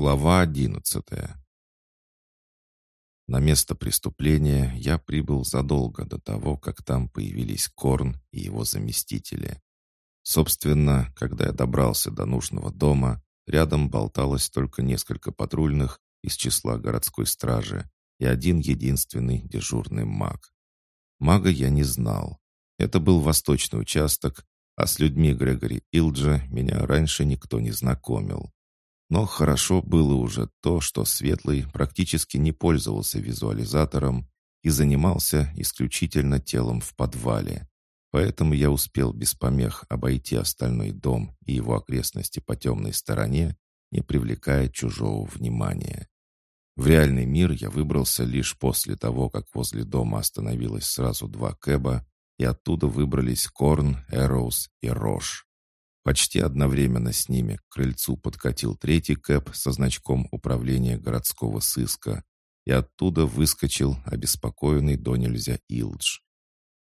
Глава одиннадцатая На место преступления я прибыл задолго до того, как там появились Корн и его заместители. Собственно, когда я добрался до нужного дома, рядом болталось только несколько патрульных из числа городской стражи и один единственный дежурный маг. Мага я не знал. Это был восточный участок, а с людьми Грегори Илджа меня раньше никто не знакомил. Но хорошо было уже то, что Светлый практически не пользовался визуализатором и занимался исключительно телом в подвале. Поэтому я успел без помех обойти остальной дом и его окрестности по темной стороне, не привлекая чужого внимания. В реальный мир я выбрался лишь после того, как возле дома остановилось сразу два кэба, и оттуда выбрались Корн, Эроуз и Рош. Почти одновременно с ними к крыльцу подкатил третий кэп со значком управления городского сыска, и оттуда выскочил обеспокоенный до нельзя Илдж.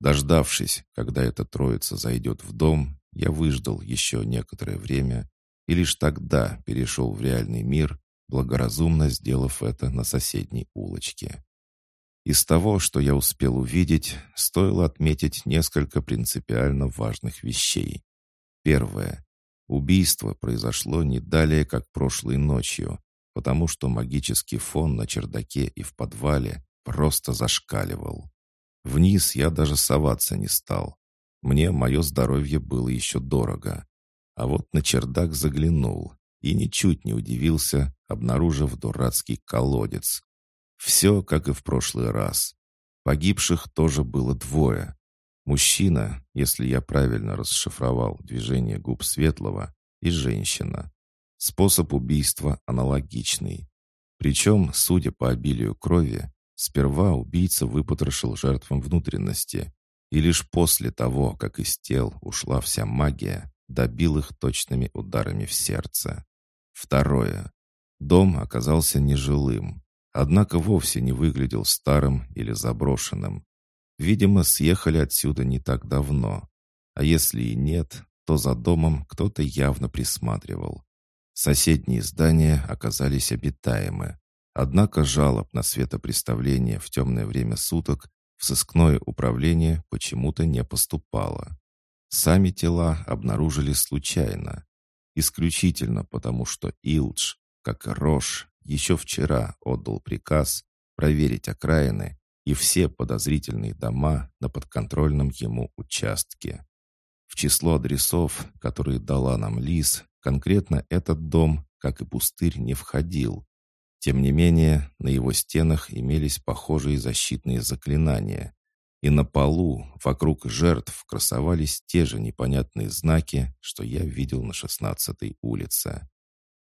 Дождавшись, когда эта троица зайдет в дом, я выждал еще некоторое время и лишь тогда перешел в реальный мир, благоразумно сделав это на соседней улочке. Из того, что я успел увидеть, стоило отметить несколько принципиально важных вещей. Первое. Убийство произошло не далее, как прошлой ночью, потому что магический фон на чердаке и в подвале просто зашкаливал. Вниз я даже соваться не стал. Мне мое здоровье было еще дорого. А вот на чердак заглянул и ничуть не удивился, обнаружив дурацкий колодец. Все, как и в прошлый раз. Погибших тоже было двое. Мужчина, если я правильно расшифровал движение губ Светлого, и женщина. Способ убийства аналогичный. Причем, судя по обилию крови, сперва убийца выпотрошил жертвам внутренности, и лишь после того, как из тел ушла вся магия, добил их точными ударами в сердце. Второе. Дом оказался нежилым, однако вовсе не выглядел старым или заброшенным. Видимо, съехали отсюда не так давно. А если и нет, то за домом кто-то явно присматривал. Соседние здания оказались обитаемы. Однако жалоб на светопреставление в темное время суток в сыскное управление почему-то не поступало. Сами тела обнаружили случайно. Исключительно потому, что Илдж, как и Рош, еще вчера отдал приказ проверить окраины и все подозрительные дома на подконтрольном ему участке. В число адресов, которые дала нам Лис, конкретно этот дом, как и пустырь, не входил. Тем не менее, на его стенах имелись похожие защитные заклинания, и на полу вокруг жертв красовались те же непонятные знаки, что я видел на шестнадцатой улице.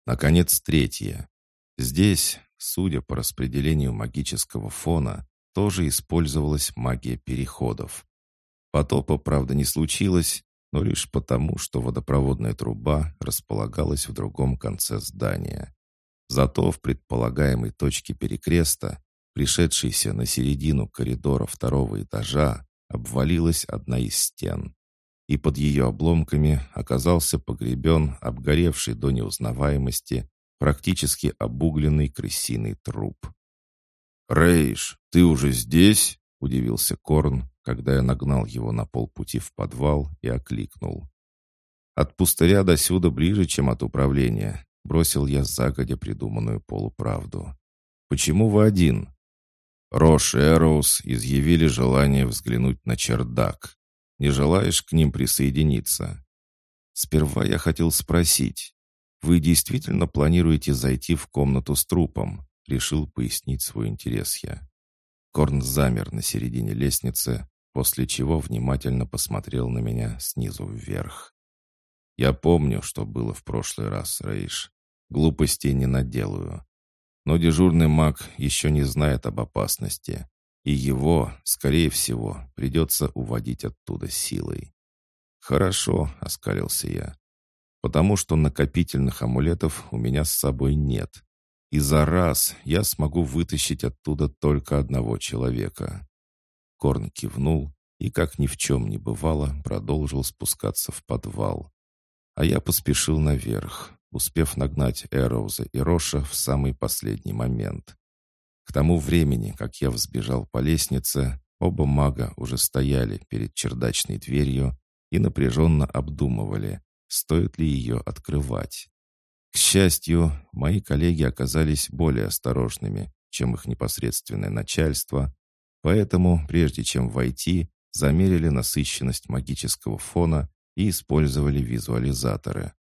Наконец, третье. Здесь, судя по распределению магического фона, тоже использовалась магия переходов. Потопа, правда, не случилось, но лишь потому, что водопроводная труба располагалась в другом конце здания. Зато в предполагаемой точке перекреста, пришедшейся на середину коридора второго этажа, обвалилась одна из стен. И под ее обломками оказался погребен обгоревший до неузнаваемости, практически обугленный крысиный труп. «Рейш, ты уже здесь?» — удивился Корн, когда я нагнал его на полпути в подвал и окликнул. «От пустыря до сюда ближе, чем от управления», — бросил я загодя придуманную полуправду. «Почему вы один?» Рош и Эроуз изъявили желание взглянуть на чердак. Не желаешь к ним присоединиться? Сперва я хотел спросить, вы действительно планируете зайти в комнату с трупом? Решил пояснить свой интерес я. Корн замер на середине лестницы, после чего внимательно посмотрел на меня снизу вверх. «Я помню, что было в прошлый раз, Рейш. Глупостей не наделаю. Но дежурный маг еще не знает об опасности, и его, скорее всего, придется уводить оттуда силой». «Хорошо», — оскалился я, — «потому что накопительных амулетов у меня с собой нет, и за раз я смогу вытащить оттуда только одного человека. Корн кивнул и, как ни в чем не бывало, продолжил спускаться в подвал. А я поспешил наверх, успев нагнать Эроуза и Роша в самый последний момент. К тому времени, как я взбежал по лестнице, оба мага уже стояли перед чердачной дверью и напряженно обдумывали, стоит ли ее открывать. К счастью, мои коллеги оказались более осторожными, чем их непосредственное начальство, поэтому, прежде чем войти, замерили насыщенность магического фона и использовали визуализаторы.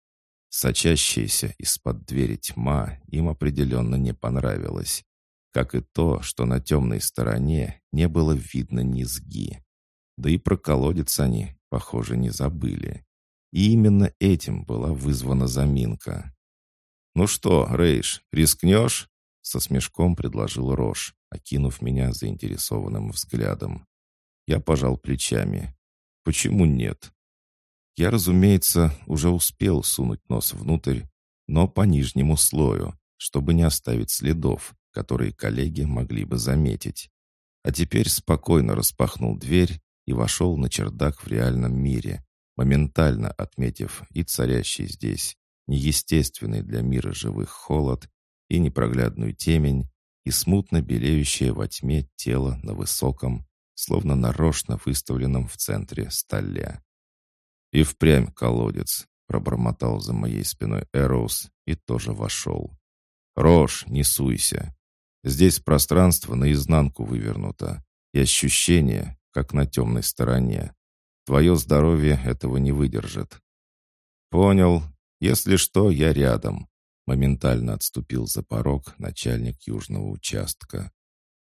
Сочащаяся из-под двери тьма им определенно не понравилась, как и то, что на темной стороне не было видно низги. Да и про колодец они, похоже, не забыли. И именно этим была вызвана заминка. «Ну что, Рейш, рискнешь?» Со смешком предложил Рош, окинув меня заинтересованным взглядом. Я пожал плечами. «Почему нет?» Я, разумеется, уже успел сунуть нос внутрь, но по нижнему слою, чтобы не оставить следов, которые коллеги могли бы заметить. А теперь спокойно распахнул дверь и вошел на чердак в реальном мире, моментально отметив и царящий здесь неестественный для мира живых холод и непроглядную темень, и смутно белеющее во тьме тело на высоком, словно нарочно выставленном в центре столе. «И впрямь колодец», — пробормотал за моей спиной Эроус и тоже вошел. «Рожь, не суйся. Здесь пространство наизнанку вывернуто, и ощущение, как на темной стороне. Твое здоровье этого не выдержит». «Понял. Если что, я рядом», — моментально отступил за порог начальник южного участка.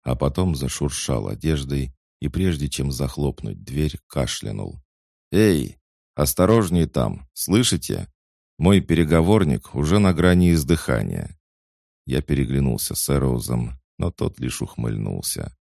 А потом зашуршал одеждой и, прежде чем захлопнуть дверь, кашлянул. «Эй, «Осторожнее там, слышите? Мой переговорник уже на грани издыхания». Я переглянулся с Эроузом, но тот лишь ухмыльнулся,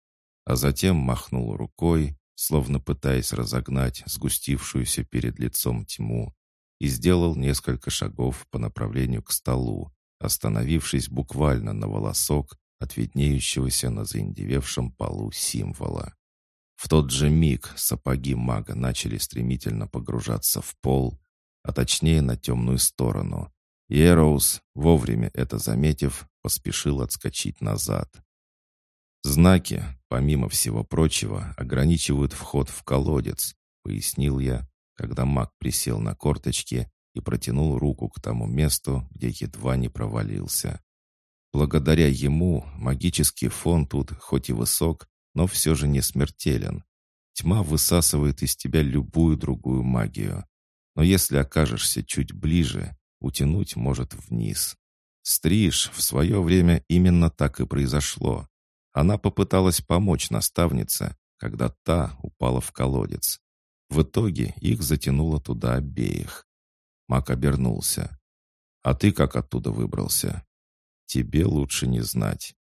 а затем махнул рукой, словно пытаясь разогнать сгустившуюся перед лицом тьму, и сделал несколько шагов по направлению к столу, остановившись буквально на волосок от виднеющегося на заиндевевшем полу символа. В тот же миг сапоги мага начали стремительно погружаться в пол, а точнее на темную сторону. И Эроуз, вовремя это заметив, поспешил отскочить назад. «Знаки, помимо всего прочего, ограничивают вход в колодец», — пояснил я, когда маг присел на корточки и протянул руку к тому месту, где едва не провалился. Благодаря ему магический фон тут хоть и высок, но все же не смертелен. Тьма высасывает из тебя любую другую магию. Но если окажешься чуть ближе, утянуть может вниз. Стриж в свое время именно так и произошло. Она попыталась помочь наставнице, когда та упала в колодец. В итоге их затянуло туда обеих. Мак обернулся. «А ты как оттуда выбрался?» «Тебе лучше не знать».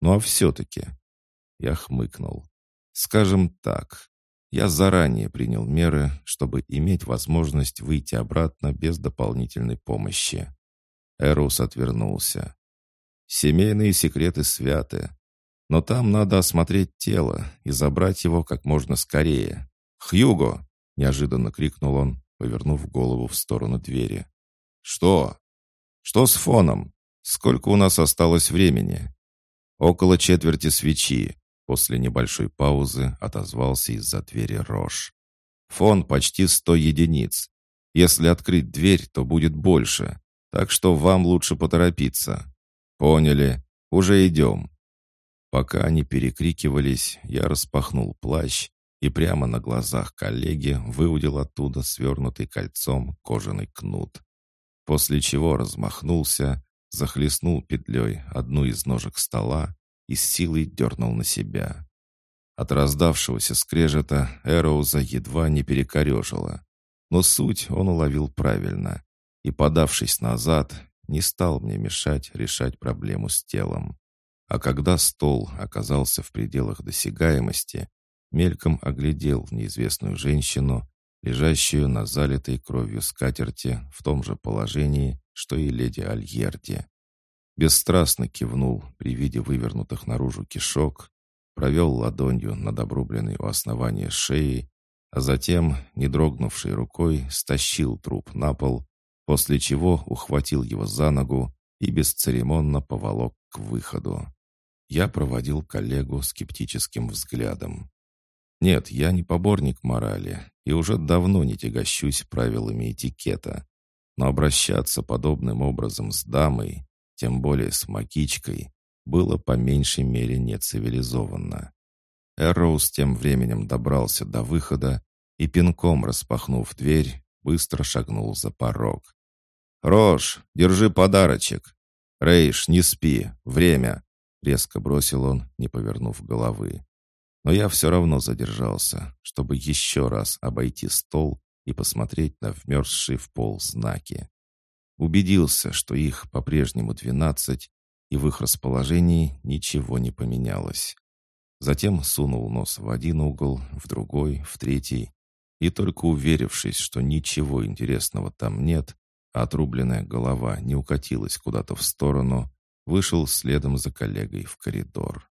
«Ну а все-таки, я хмыкнул. «Скажем так, я заранее принял меры, чтобы иметь возможность выйти обратно без дополнительной помощи». Эрус отвернулся. «Семейные секреты святы. Но там надо осмотреть тело и забрать его как можно скорее. Хьюго!» — неожиданно крикнул он, повернув голову в сторону двери. «Что? Что с фоном? Сколько у нас осталось времени?» «Около четверти свечи. После небольшой паузы отозвался из-за двери Рош. «Фон почти сто единиц. Если открыть дверь, то будет больше. Так что вам лучше поторопиться». «Поняли. Уже идем». Пока они перекрикивались, я распахнул плащ и прямо на глазах коллеги выудил оттуда свернутый кольцом кожаный кнут. После чего размахнулся, захлестнул петлей одну из ножек стола и с силой дернул на себя. От раздавшегося скрежета Эроуза едва не перекорежило. Но суть он уловил правильно и, подавшись назад, не стал мне мешать решать проблему с телом. А когда стол оказался в пределах досягаемости, мельком оглядел неизвестную женщину, лежащую на залитой кровью скатерти в том же положении, что и леди Альерди. Бесстрастно кивнул при виде вывернутых наружу кишок, провел ладонью над обрубленной у основания шеи, а затем, не дрогнувшей рукой, стащил труп на пол после чего ухватил его за ногу и бесцеремонно поволок к выходу. Я проводил коллегу скептическим взглядом. Нет, я не поборник морали и уже давно не тягощусь правилами этикета. Но обращаться подобным образом с дамой, тем более с магичкой, было по меньшей мере нецивилизованно. Эрроуз тем временем добрался до выхода и, пинком распахнув дверь, быстро шагнул за порог. «Рош, держи подарочек!» «Рейш, не спи! Время!» — резко бросил он, не повернув головы. Но я все равно задержался, чтобы еще раз обойти стол и посмотреть на вмерзшие в пол знаки. Убедился, что их по-прежнему двенадцать, и в их расположении ничего не поменялось. Затем сунул нос в один угол, в другой, в третий, и только уверившись, что ничего интересного там нет, а отрубленная голова не укатилась куда-то в сторону, вышел следом за коллегой в коридор.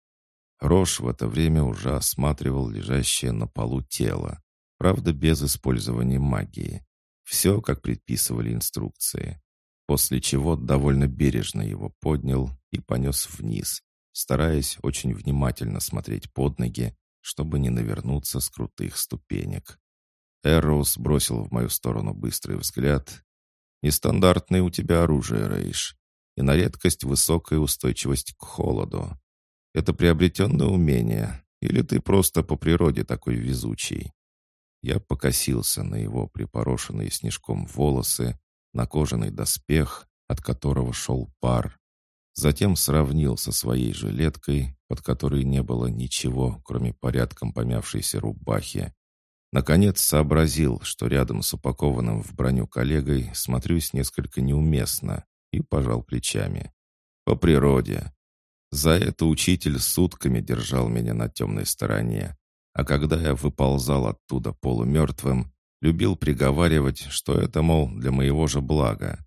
Рош в это время уже осматривал лежащее на полу тело, правда, без использования магии. Все, как предписывали инструкции. После чего довольно бережно его поднял и понес вниз, стараясь очень внимательно смотреть под ноги, чтобы не навернуться с крутых ступенек. Эрроуз бросил в мою сторону быстрый взгляд Нестандартное у тебя оружие, Рейш, и на редкость высокая устойчивость к холоду. Это приобретенное умение, или ты просто по природе такой везучий?» Я покосился на его припорошенные снежком волосы, на кожаный доспех, от которого шел пар. Затем сравнил со своей жилеткой, под которой не было ничего, кроме порядком помявшейся рубахи, Наконец сообразил, что рядом с упакованным в броню коллегой смотрюсь несколько неуместно и пожал плечами. По природе. За это учитель сутками держал меня на темной стороне, а когда я выползал оттуда полумертвым, любил приговаривать, что это, мол, для моего же блага.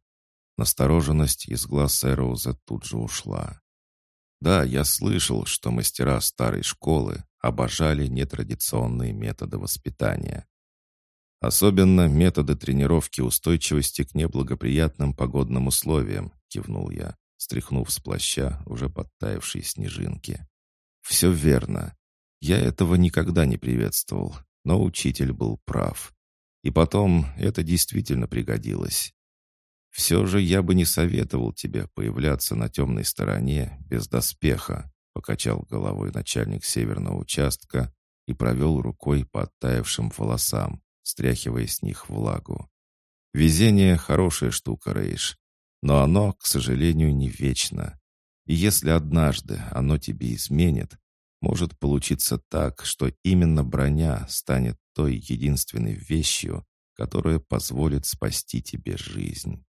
Настороженность из глаз Эроуза тут же ушла. Да, я слышал, что мастера старой школы обожали нетрадиционные методы воспитания. Особенно методы тренировки устойчивости к неблагоприятным погодным условиям, кивнул я, стряхнув с плаща уже подтаявшие снежинки. Все верно. Я этого никогда не приветствовал, но учитель был прав. И потом это действительно пригодилось. «Все же я бы не советовал тебе появляться на темной стороне без доспеха», покачал головой начальник северного участка и провел рукой по оттаившим волосам, стряхивая с них влагу. «Везение — хорошая штука, Рейш, но оно, к сожалению, не вечно. И если однажды оно тебе изменит, может получиться так, что именно броня станет той единственной вещью, которая позволит спасти тебе жизнь.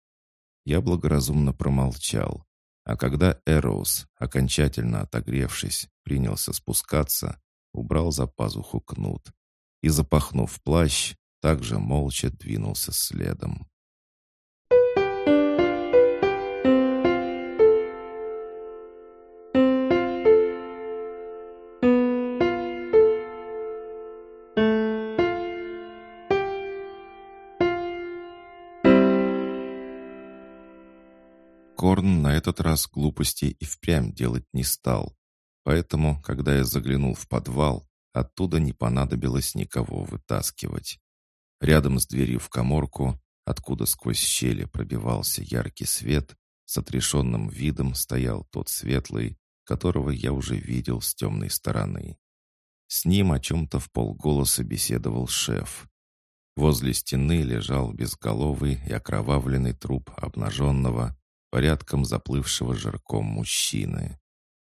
Я благоразумно промолчал. А когда Эроус, окончательно отогревшись, принялся спускаться, убрал за пазуху кнут и, запахнув плащ, также молча двинулся следом. Корн на этот раз глупости и впрямь делать не стал. Поэтому, когда я заглянул в подвал, оттуда не понадобилось никого вытаскивать. Рядом с дверью в коморку, откуда сквозь щели пробивался яркий свет, с отрешенным видом стоял тот светлый, которого я уже видел с темной стороны. С ним о чем-то в полголоса беседовал шеф. Возле стены лежал безголовый и окровавленный труп обнаженного, порядком заплывшего жирком мужчины.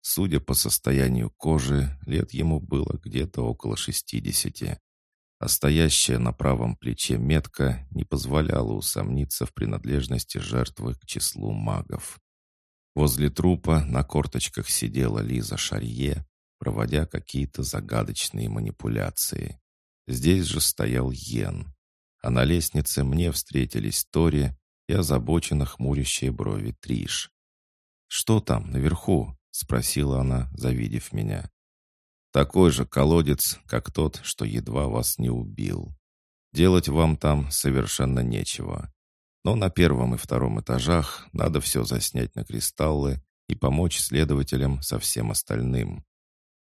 Судя по состоянию кожи, лет ему было где-то около шестидесяти, а стоящая на правом плече метка не позволяла усомниться в принадлежности жертвы к числу магов. Возле трупа на корточках сидела Лиза Шарье, проводя какие-то загадочные манипуляции. Здесь же стоял Йен, а на лестнице мне встретились Тори и озабоченно хмурящие брови Триш. «Что там, наверху?» — спросила она, завидев меня. «Такой же колодец, как тот, что едва вас не убил. Делать вам там совершенно нечего. Но на первом и втором этажах надо все заснять на кристаллы и помочь следователям со всем остальным.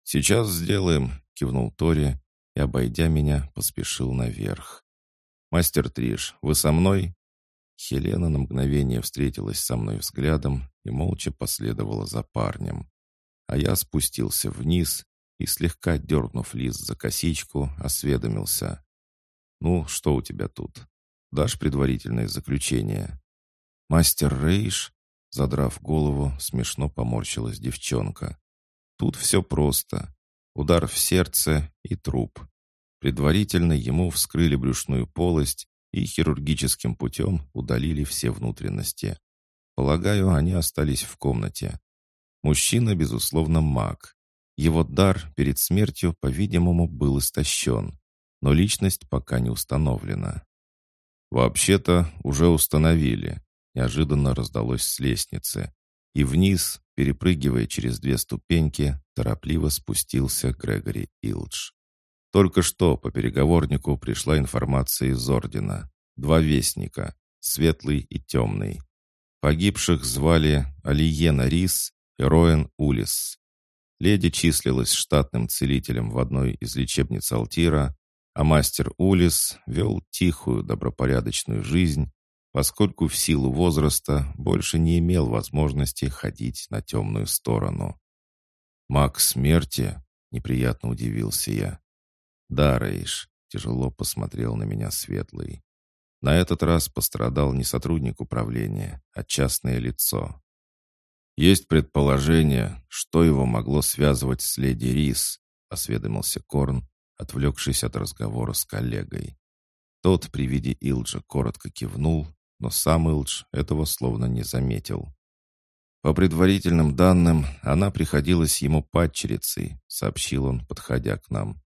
«Сейчас сделаем», — кивнул Тори и, обойдя меня, поспешил наверх. «Мастер Триш, вы со мной?» Хелена на мгновение встретилась со мной взглядом и молча последовала за парнем. А я спустился вниз и, слегка дернув Лиз за косичку, осведомился. «Ну, что у тебя тут? Дашь предварительное заключение?» «Мастер Рейш?» Задрав голову, смешно поморщилась девчонка. «Тут все просто. Удар в сердце и труп. Предварительно ему вскрыли брюшную полость и хирургическим путем удалили все внутренности. Полагаю, они остались в комнате. Мужчина, безусловно, маг. Его дар перед смертью, по-видимому, был истощен, но личность пока не установлена. «Вообще-то уже установили», — неожиданно раздалось с лестницы. И вниз, перепрыгивая через две ступеньки, торопливо спустился Грегори Илдж. Только что по переговорнику пришла информация из Ордена. Два вестника, светлый и темный. Погибших звали Алиена Рис и Роэн Улис. Леди числилась штатным целителем в одной из лечебниц Алтира, а мастер Улис вел тихую, добропорядочную жизнь, поскольку в силу возраста больше не имел возможности ходить на темную сторону. «Маг смерти?» — неприятно удивился я. «Да, Рейш», — тяжело посмотрел на меня Светлый. На этот раз пострадал не сотрудник управления, а частное лицо. «Есть предположение, что его могло связывать с леди Рис», — осведомился Корн, отвлекшись от разговора с коллегой. Тот при виде Илджа коротко кивнул, но сам Илдж этого словно не заметил. «По предварительным данным, она приходилась ему падчерицей», — сообщил он, подходя к нам.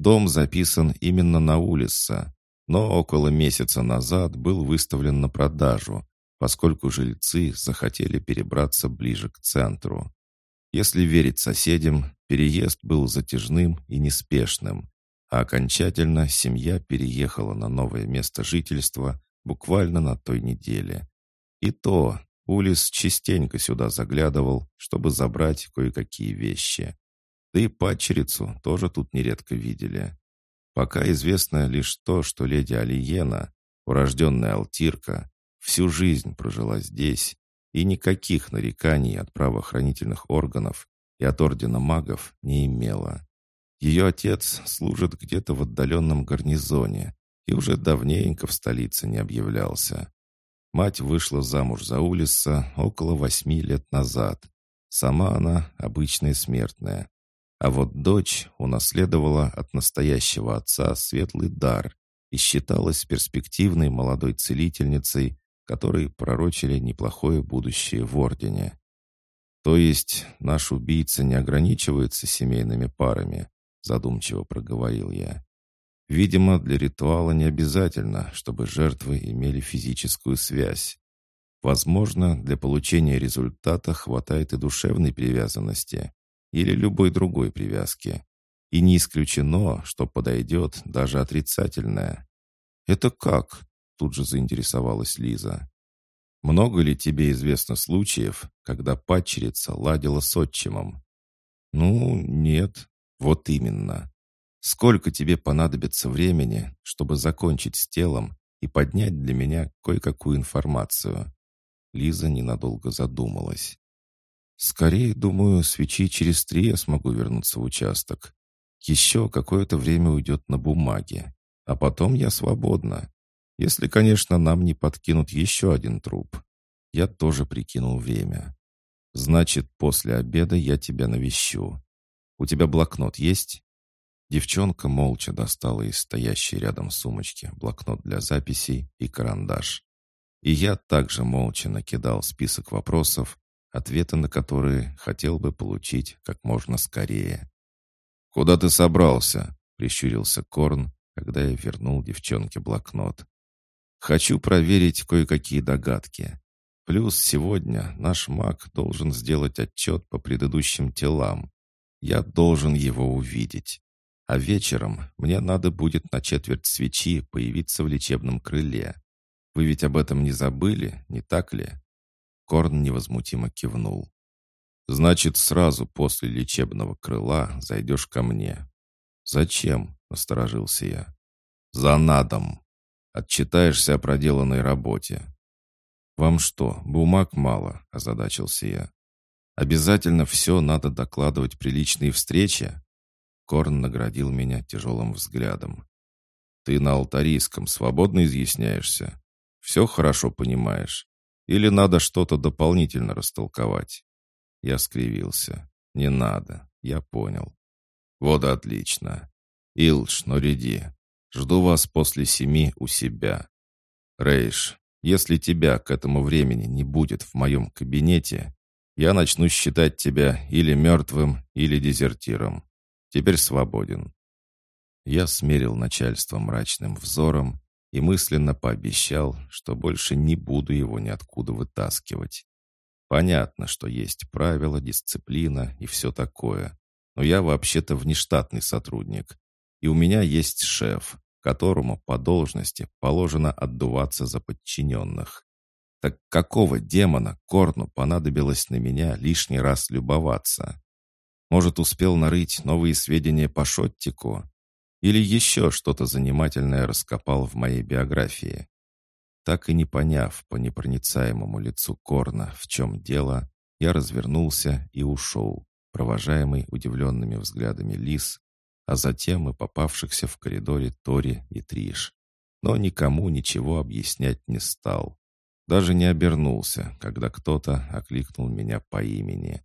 Дом записан именно на улице, но около месяца назад был выставлен на продажу, поскольку жильцы захотели перебраться ближе к центру. Если верить соседям, переезд был затяжным и неспешным, а окончательно семья переехала на новое место жительства буквально на той неделе. И то Улис частенько сюда заглядывал, чтобы забрать кое-какие вещи. Да и падчерицу тоже тут нередко видели. Пока известно лишь то, что леди Алиена, урожденная алтирка, всю жизнь прожила здесь, и никаких нареканий от правоохранительных органов и от ордена магов не имела. Ее отец служит где-то в отдаленном гарнизоне и уже давненько в столице не объявлялся. Мать вышла замуж за Улиса около восьми лет назад. Сама она обычная смертная, а вот дочь унаследовала от настоящего отца светлый дар и считалась перспективной молодой целительницей, которой пророчили неплохое будущее в Ордене. То есть наш убийца не ограничивается семейными парами, задумчиво проговорил я. Видимо, для ритуала не обязательно, чтобы жертвы имели физическую связь. Возможно, для получения результата хватает и душевной привязанности или любой другой привязки. И не исключено, что подойдет даже отрицательное. «Это как?» — тут же заинтересовалась Лиза. «Много ли тебе известно случаев, когда падчерица ладила с отчимом?» «Ну, нет. Вот именно. Сколько тебе понадобится времени, чтобы закончить с телом и поднять для меня кое-какую информацию?» Лиза ненадолго задумалась. Скорее, думаю, свечи через три я смогу вернуться в участок. Еще какое-то время уйдет на бумаге. А потом я свободна. Если, конечно, нам не подкинут еще один труп. Я тоже прикинул время. Значит, после обеда я тебя навещу. У тебя блокнот есть? Девчонка молча достала из стоящей рядом сумочки блокнот для записей и карандаш. И я также молча накидал список вопросов, ответы на которые хотел бы получить как можно скорее. «Куда ты собрался?» — прищурился Корн, когда я вернул девчонке блокнот. «Хочу проверить кое-какие догадки. Плюс сегодня наш маг должен сделать отчет по предыдущим телам. Я должен его увидеть. А вечером мне надо будет на четверть свечи появиться в лечебном крыле. Вы ведь об этом не забыли, не так ли?» Корн невозмутимо кивнул. «Значит, сразу после лечебного крыла зайдешь ко мне». «Зачем?» — насторожился я. «За надом. Отчитаешься о проделанной работе». «Вам что, бумаг мало?» — озадачился я. «Обязательно все надо докладывать при личной встрече?» Корн наградил меня тяжелым взглядом. «Ты на алтарийском свободно изъясняешься? Все хорошо понимаешь? Или надо что-то дополнительно растолковать?» Я скривился. «Не надо, я понял». «Вот отлично. Илдж, Нориди, жду вас после семи у себя. Рейш, если тебя к этому времени не будет в моем кабинете, я начну считать тебя или мертвым, или дезертиром. Теперь свободен». Я смерил начальство мрачным взором и мысленно пообещал, что больше не буду его ниоткуда вытаскивать. Понятно, что есть правила, дисциплина и все такое, но я вообще-то внештатный сотрудник, и у меня есть шеф, которому по должности положено отдуваться за подчиненных. Так какого демона Корну понадобилось на меня лишний раз любоваться? Может, успел нарыть новые сведения по Шоттику? Или еще что-то занимательное раскопал в моей биографии? Так и не поняв по непроницаемому лицу Корна, в чем дело, я развернулся и ушел, провожаемый удивленными взглядами Лис, а затем и попавшихся в коридоре Тори и Триш. Но никому ничего объяснять не стал. Даже не обернулся, когда кто-то окликнул меня по имени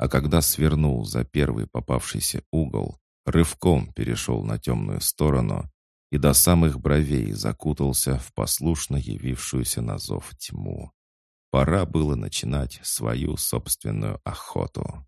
а когда свернул за первый попавшийся угол, рывком перешел на темную сторону и до самых бровей закутался в послушно явившуюся на зов тьму. Пора было начинать свою собственную охоту.